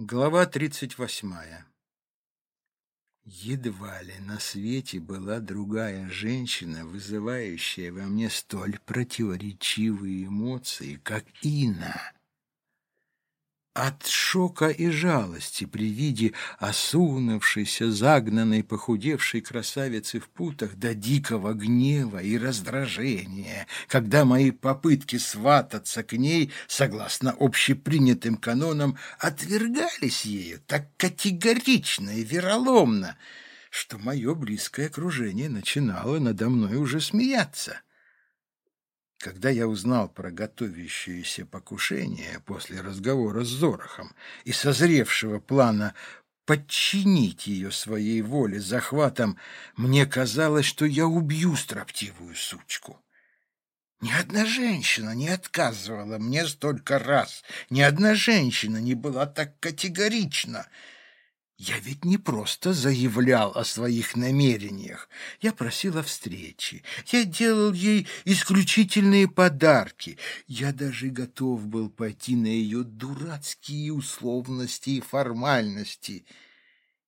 Глава тридцать восьмая Едва ли на свете была другая женщина, вызывающая во мне столь противоречивые эмоции, как Инна. От шока и жалости при виде осунувшейся, загнанной, похудевшей красавицы в путах до дикого гнева и раздражения, когда мои попытки свататься к ней, согласно общепринятым канонам, отвергались ею так категорично и вероломно, что мое близкое окружение начинало надо мной уже смеяться. Когда я узнал про готовящееся покушение после разговора с Зорохом и созревшего плана подчинить ее своей воле захватом, мне казалось, что я убью строптивую сучку. Ни одна женщина не отказывала мне столько раз, ни одна женщина не была так категорична — я ведь не просто заявлял о своих намерениях. Я просил о встрече. Я делал ей исключительные подарки. Я даже готов был пойти на ее дурацкие условности и формальности —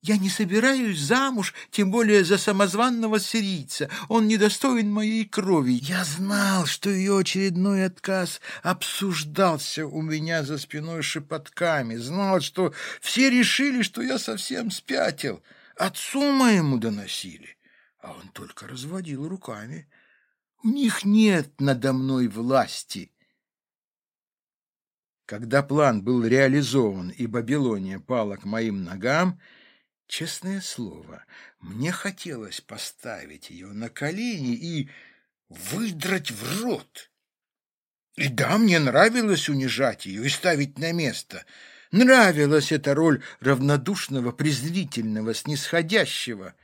я не собираюсь замуж, тем более за самозванного сирийца. Он недостоин моей крови. Я знал, что ее очередной отказ обсуждался у меня за спиной шепотками. Знал, что все решили, что я совсем спятил. Отцу моему доносили, а он только разводил руками. У них нет надо мной власти. Когда план был реализован и Бабилония пала к моим ногам, Честное слово, мне хотелось поставить ее на колени и выдрать в рот. И да, мне нравилось унижать ее и ставить на место. Нравилась эта роль равнодушного, презрительного, снисходящего.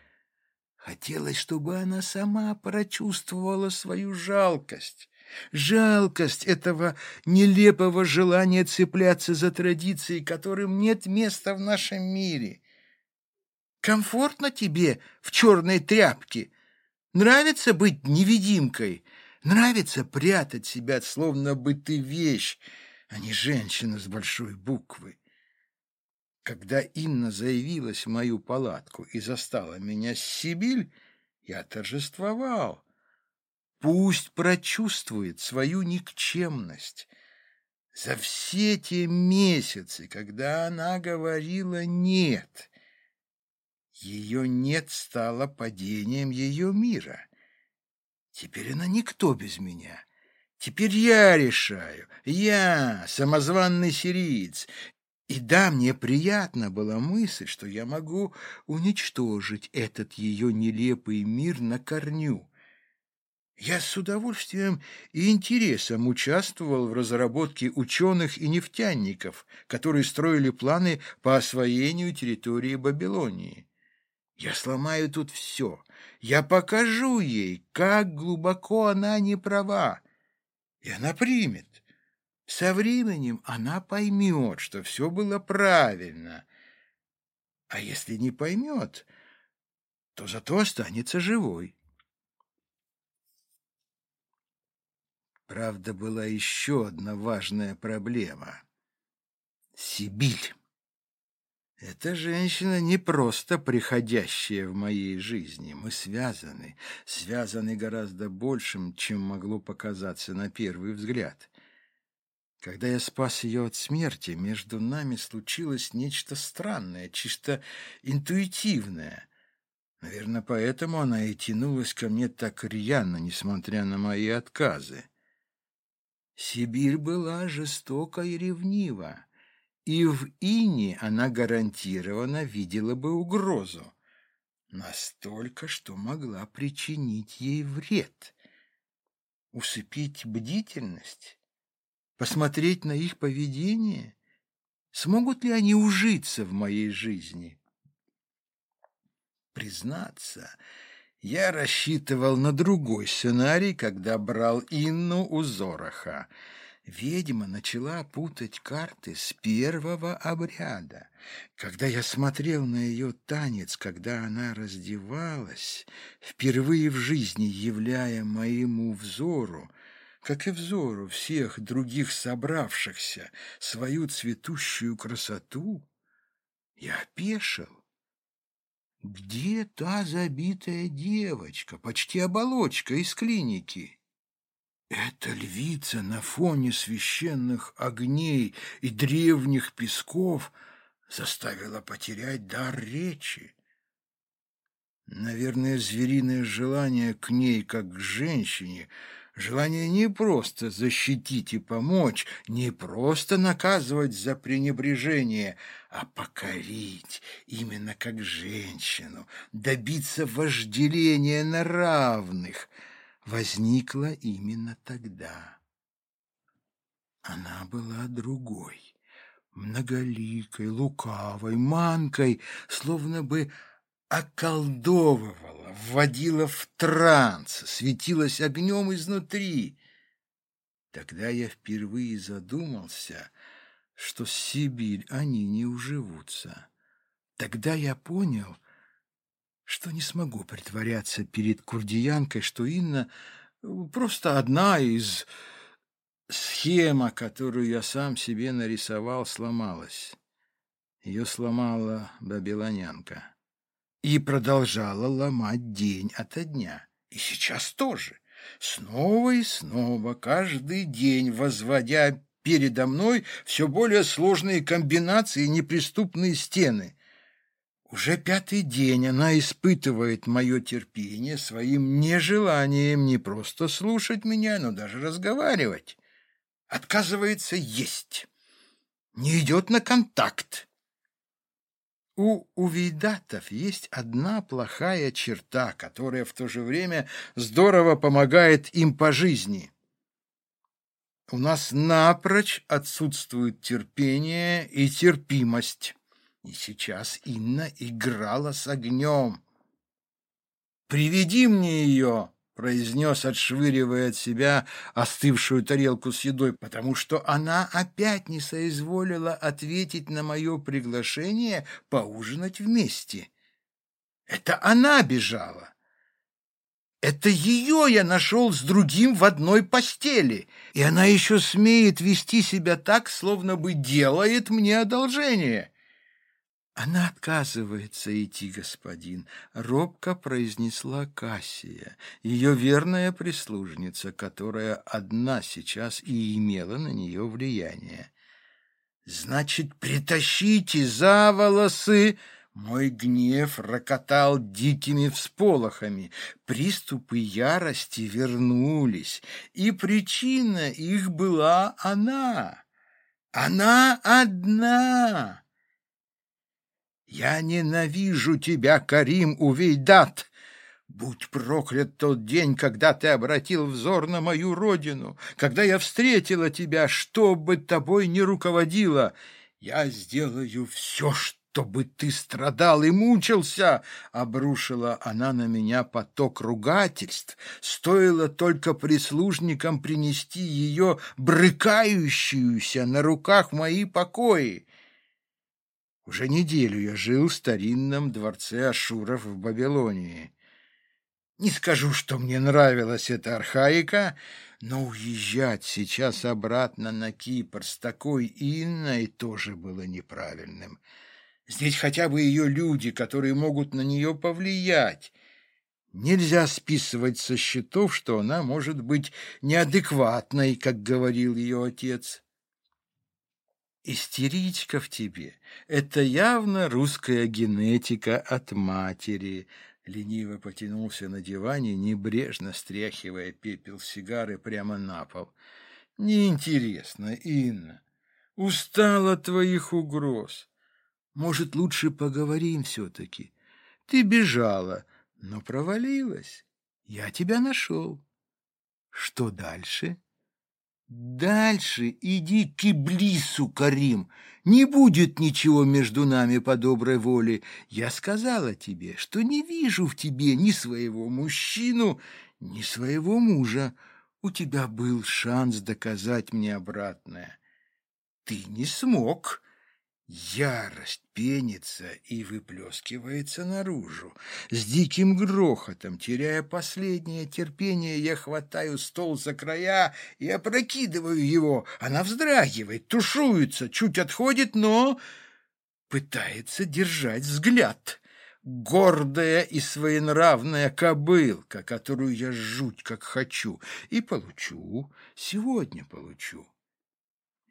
Хотелось, чтобы она сама прочувствовала свою жалкость. Жалкость этого нелепого желания цепляться за традиции, которым нет места в нашем мире. Комфортно тебе в черной тряпке? Нравится быть невидимкой? Нравится прятать себя, словно бы ты вещь, а не женщина с большой буквы? Когда Инна заявилась в мою палатку и застала меня с Сибиль, я торжествовал. Пусть прочувствует свою никчемность. За все те месяцы, когда она говорила «нет», ее «нет» стало падением ее мира. Теперь она никто без меня. Теперь я решаю. Я, самозванный сириец. И да, мне приятна была мысль, что я могу уничтожить этот ее нелепый мир на корню. Я с удовольствием и интересом участвовал в разработке ученых и нефтяников, которые строили планы по освоению территории Бабилонии. Я сломаю тут все. Я покажу ей, как глубоко она не права. И она примет. Со временем она поймет, что все было правильно. А если не поймет, то зато останется живой. Правда, была еще одна важная проблема. Сибирь. Эта женщина не просто приходящая в моей жизни. Мы связаны, связаны гораздо большим, чем могло показаться на первый взгляд. Когда я спас ее от смерти, между нами случилось нечто странное, чисто интуитивное. Наверное, поэтому она и тянулась ко мне так рьяно, несмотря на мои отказы. Сибирь была жестока и ревнива и в Ине она гарантированно видела бы угрозу. Настолько, что могла причинить ей вред. Усыпить бдительность? Посмотреть на их поведение? Смогут ли они ужиться в моей жизни? Признаться, я рассчитывал на другой сценарий, когда брал Инну у Зороха — Ведьма начала путать карты с первого обряда. Когда я смотрел на ее танец, когда она раздевалась, впервые в жизни являя моему взору, как и взору всех других собравшихся, свою цветущую красоту, Я опешил. Где та забитая девочка, почти оболочка из клиники? Эта львица на фоне священных огней и древних песков заставила потерять дар речи. Наверное, звериное желание к ней, как к женщине, желание не просто защитить и помочь, не просто наказывать за пренебрежение, а покорить именно как женщину, добиться вожделения на равных, возникло именно тогда. Она была другой, многоликой, лукавой, манкой, словно бы околдовывала, вводила в транс, светилась огнем изнутри. Тогда я впервые задумался, что с Сибирь они не уживутся. Тогда я понял, что не смогу притворяться перед курдиянкой, что Инна просто одна из схема, которую я сам себе нарисовал, сломалась. Ее сломала бабилонянка и продолжала ломать день ото дня. И сейчас тоже. Снова и снова, каждый день возводя передо мной все более сложные комбинации и неприступные стены. Уже пятый день она испытывает мое терпение своим нежеланием не просто слушать меня, но даже разговаривать. Отказывается есть, не идет на контакт. У увейдатов есть одна плохая черта, которая в то же время здорово помогает им по жизни. У нас напрочь отсутствует терпение и терпимость. И сейчас Инна играла с огнем. «Приведи мне ее!» произнес, отшвыривая от себя остывшую тарелку с едой, потому что она опять не соизволила ответить на мое приглашение поужинать вместе. Это она бежала. Это ее я нашел с другим в одной постели, и она еще смеет вести себя так, словно бы делает мне одолжение. «Она отказывается идти, господин», — робко произнесла Кассия, ее верная прислужница, которая одна сейчас и имела на нее влияние. «Значит, притащите за волосы!» Мой гнев рокотал дикими всполохами, приступы ярости вернулись, и причина их была она. Она одна. «Я ненавижу тебя, Карим Увейдат!» Будь проклят тот день, когда ты обратил взор на мою родину, когда я встретила тебя, что бы тобой ни руководило. Я сделаю все, чтобы ты страдал и мучился, — обрушила она на меня поток ругательств. Стоило только прислужникам принести ее брыкающуюся на руках мои покои. Уже неделю я жил в старинном дворце Ашуров в Вавилонии. Не скажу, что мне нравилась эта архаика, но уезжать сейчас обратно на Кипр с такой Инной тоже было неправильным. Здесь хотя бы ее люди, которые могут на нее повлиять. Нельзя списывать со счетов, что она может быть неадекватной, как говорил ее отец. Истеричка в тебе — это явно русская генетика от матери. Лениво потянулся на диване, небрежно стряхивая пепел сигары прямо на пол. Неинтересно, Инна. Устал от твоих угроз. Может, лучше поговорим все-таки? Ты бежала, но провалилась. Я тебя нашел. Что дальше? «Дальше иди к Иблису, Карим. Не будет ничего между нами по доброй воле. Я сказала тебе, что не вижу в тебе ни своего мужчину, ни своего мужа. У тебя был шанс доказать мне обратное. Ты не смог». Ярость пенится и выплескивается наружу. С диким грохотом, теряя последнее терпение, я хватаю стол за края и опрокидываю его. Она вздрагивает, тушуется, чуть отходит, но пытается держать взгляд. Гордая и своенравная кобылка, которую я жуть как хочу, и получу, сегодня получу.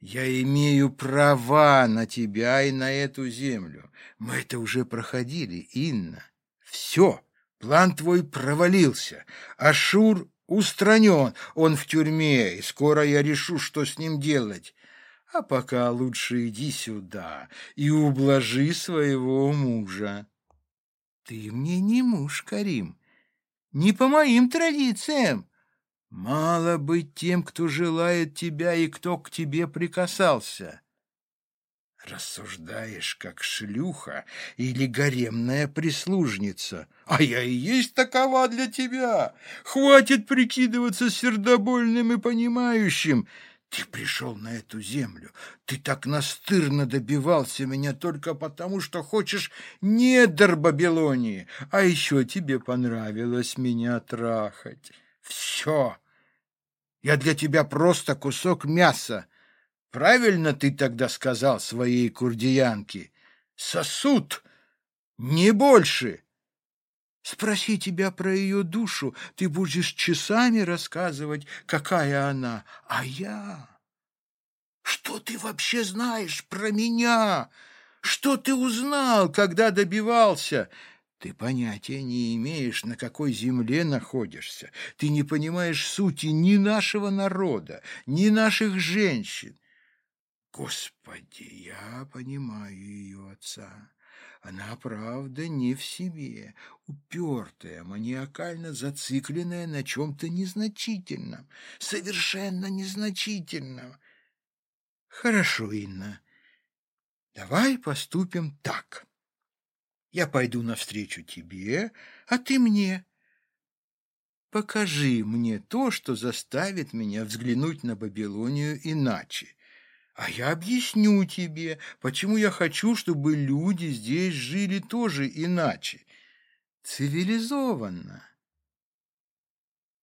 Я имею права на тебя и на эту землю. Мы это уже проходили, Инна. Все, план твой провалился. Ашур устранен, он в тюрьме, и скоро я решу, что с ним делать. А пока лучше иди сюда и ублажи своего мужа. Ты мне не муж, Карим, не по моим традициям. Мало быть тем, кто желает тебя и кто к тебе прикасался. Рассуждаешь, как шлюха или гаремная прислужница. А я и есть такова для тебя. Хватит прикидываться сердобольным и понимающим. Ты пришел на эту землю. Ты так настырно добивался меня только потому, что хочешь недр Бабилонии. А еще тебе понравилось меня трахать. Все. Я для тебя просто кусок мяса. Правильно ты тогда сказал своей курдиянке. Сосуд, не больше. Спроси тебя про ее душу, ты будешь часами рассказывать, какая она. А я... Что ты вообще знаешь про меня? Что ты узнал, когда добивался? Ты понятия не имеешь, на какой земле находишься. Ты не понимаешь сути ни нашего народа, ни наших женщин. Господи, я понимаю ее отца. Она, правда, не в себе, упертая, маниакально зацикленная на чем-то незначительном, совершенно незначительном. Хорошо, Инна, давай поступим так. Я пойду навстречу тебе, а ты мне. Покажи мне то, что заставит меня взглянуть на Бабилонию иначе. А я объясню тебе, почему я хочу, чтобы люди здесь жили тоже иначе. Цивилизованно.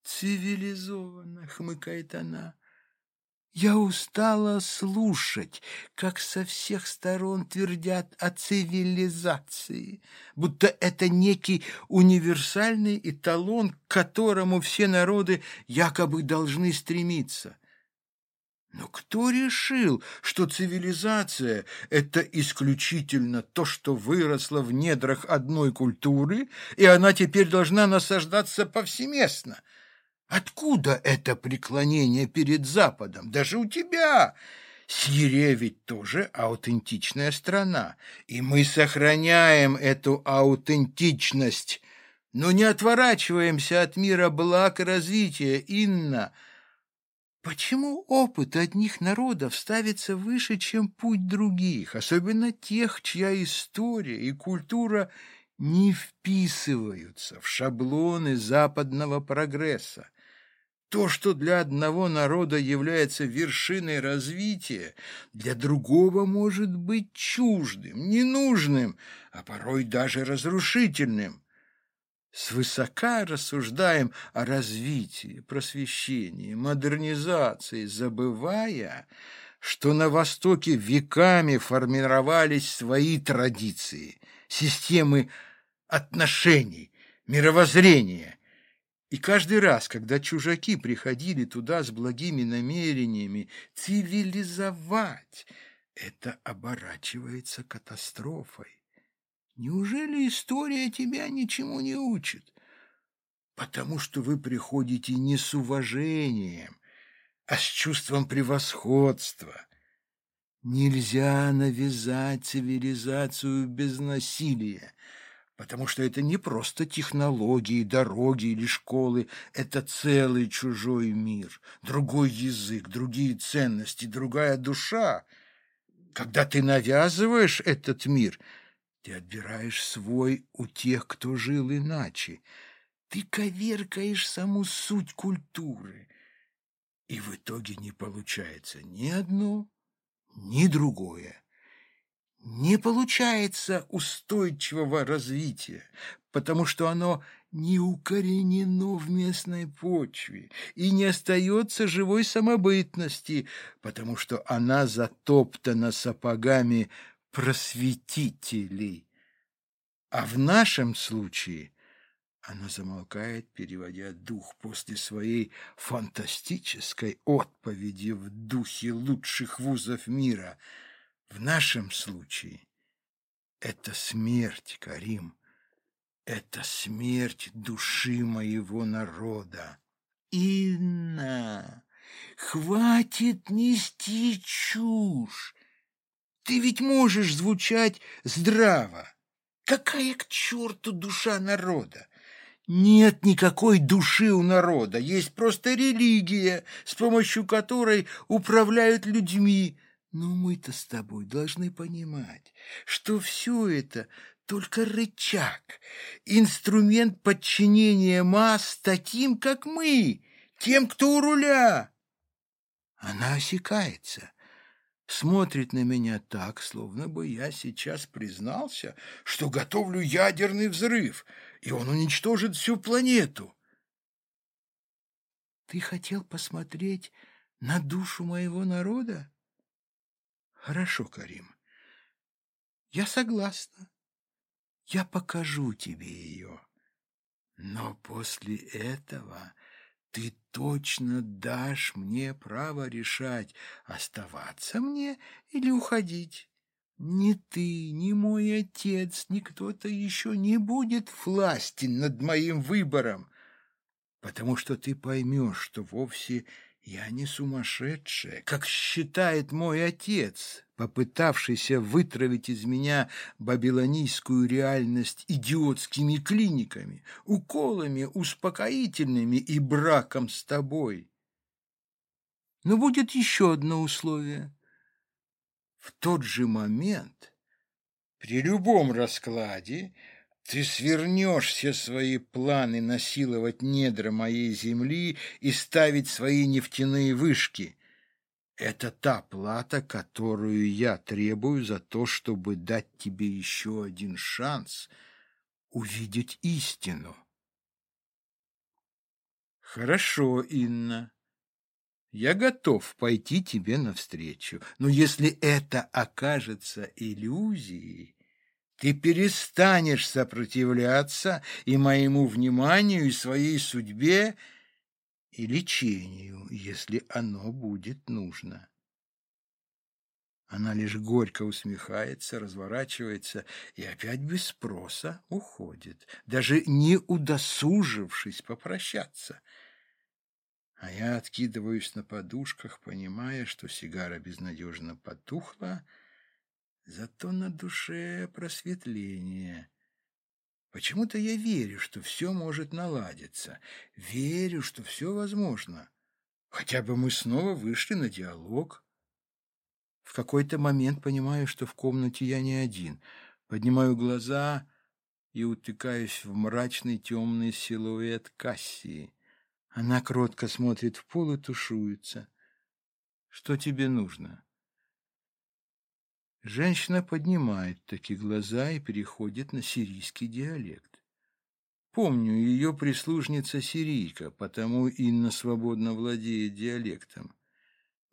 Цивилизованно, хмыкает она. Я устала слушать, как со всех сторон твердят о цивилизации, будто это некий универсальный эталон, к которому все народы якобы должны стремиться. Но кто решил, что цивилизация – это исключительно то, что выросло в недрах одной культуры, и она теперь должна насаждаться повсеместно – Откуда это преклонение перед Западом? Даже у тебя. Сирия ведь тоже аутентичная страна, и мы сохраняем эту аутентичность, но не отворачиваемся от мира благ и развития, Инна. Почему опыт одних народов ставится выше, чем путь других, особенно тех, чья история и культура не вписываются в шаблоны западного прогресса? То, что для одного народа является вершиной развития, для другого может быть чуждым, ненужным, а порой даже разрушительным. Свысока рассуждаем о развитии, просвещении, модернизации, забывая, что на Востоке веками формировались свои традиции, системы отношений, мировоззрения – и каждый раз, когда чужаки приходили туда с благими намерениями цивилизовать, это оборачивается катастрофой. Неужели история тебя ничему не учит? Потому что вы приходите не с уважением, а с чувством превосходства. Нельзя навязать цивилизацию без насилия потому что это не просто технологии, дороги или школы, это целый чужой мир, другой язык, другие ценности, другая душа. Когда ты навязываешь этот мир, ты отбираешь свой у тех, кто жил иначе. Ты коверкаешь саму суть культуры. И в итоге не получается ни одно, ни другое не получается устойчивого развития, потому что оно не укоренено в местной почве и не остается живой самобытности, потому что она затоптана сапогами просветителей. А в нашем случае она замолкает, переводя дух после своей фантастической отповеди в духе лучших вузов мира. В нашем случае это смерть, Карим. Это смерть души моего народа. Инна, хватит нести чушь. Ты ведь можешь звучать здраво. Какая к черту душа народа? Нет никакой души у народа, есть просто религия, с помощью которой управляют людьми. Но мы-то с тобой должны понимать, что все это только рычаг, инструмент подчинения масс таким, как мы, тем, кто у руля. Она осекается, смотрит на меня так, словно бы я сейчас признался, что готовлю ядерный взрыв, и он уничтожит всю планету. Ты хотел посмотреть на душу моего народа? Хорошо, Карим. Я согласна. Я покажу тебе ее. Но после этого ты точно дашь мне право решать, оставаться мне или уходить. Ни ты, ни мой отец, ни кто-то еще не будет властен над моим выбором, потому что ты поймешь, что вовсе я не сумасшедшая, как считает мой отец, попытавшийся вытравить из меня бабилонийскую реальность идиотскими клиниками, уколами успокоительными и браком с тобой. Но будет еще одно условие. В тот же момент, при любом раскладе, ты свернешь все свои планы насиловать недра моей земли и ставить свои нефтяные вышки. Это та плата, которую я требую за то, чтобы дать тебе еще один шанс увидеть истину. Хорошо, Инна. Я готов пойти тебе навстречу, но если это окажется иллюзией, ты перестанешь сопротивляться и моему вниманию, и своей судьбе, и лечению, если оно будет нужно. Она лишь горько усмехается, разворачивается и опять без спроса уходит, даже не удосужившись попрощаться. А я откидываюсь на подушках, понимая, что сигара безнадежно потухла, Зато на душе просветление. Почему-то я верю, что все может наладиться. Верю, что все возможно. Хотя бы мы снова вышли на диалог. В какой-то момент понимаю, что в комнате я не один. Поднимаю глаза и утыкаюсь в мрачный темный силуэт Кассии. Она кротко смотрит в пол и тушуется. «Что тебе нужно?» Женщина поднимает такие глаза и переходит на сирийский диалект. Помню, ее прислужница сирийка, потому Инна свободно владеет диалектом.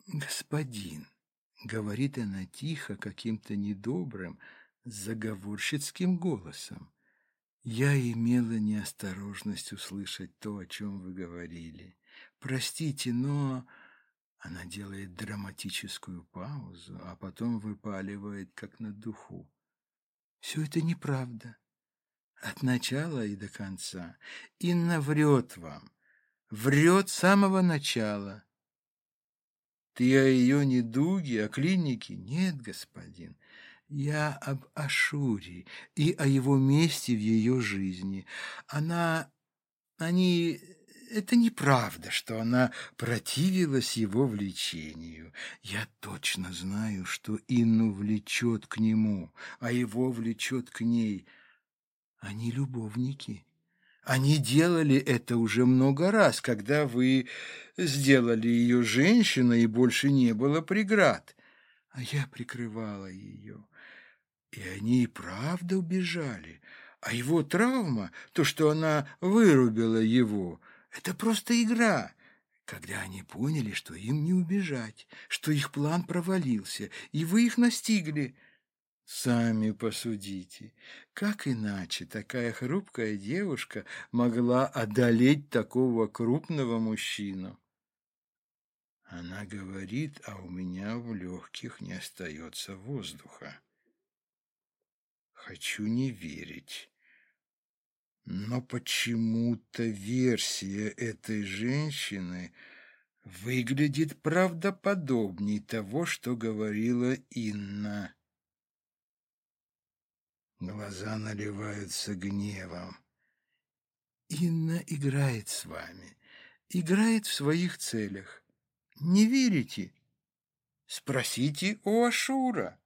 «Господин», — говорит она тихо, каким-то недобрым, заговорщицким голосом, «я имела неосторожность услышать то, о чем вы говорили. Простите, но...» Она делает драматическую паузу, а потом выпаливает, как на духу. Все это неправда. От начала и до конца. Инна врет вам. Врет с самого начала. Ты о ее недуге, о клинике? Нет, господин. Я об Ашуре и о его месте в ее жизни. Она... Они это неправда, что она противилась его влечению. Я точно знаю, что Инну влечет к нему, а его влечет к ней. Они любовники. Они делали это уже много раз, когда вы сделали ее женщиной, и больше не было преград. А я прикрывала ее. И они и правда убежали. А его травма, то, что она вырубила его, это просто игра. Когда они поняли, что им не убежать, что их план провалился, и вы их настигли, Сами посудите, как иначе такая хрупкая девушка могла одолеть такого крупного мужчину? Она говорит, а у меня в легких не остается воздуха. Хочу не верить. Но почему-то версия этой женщины выглядит правдоподобней того, что говорила Инна. Глаза наливаются гневом. Инна играет с вами, играет в своих целях. Не верите? Спросите у Ашура.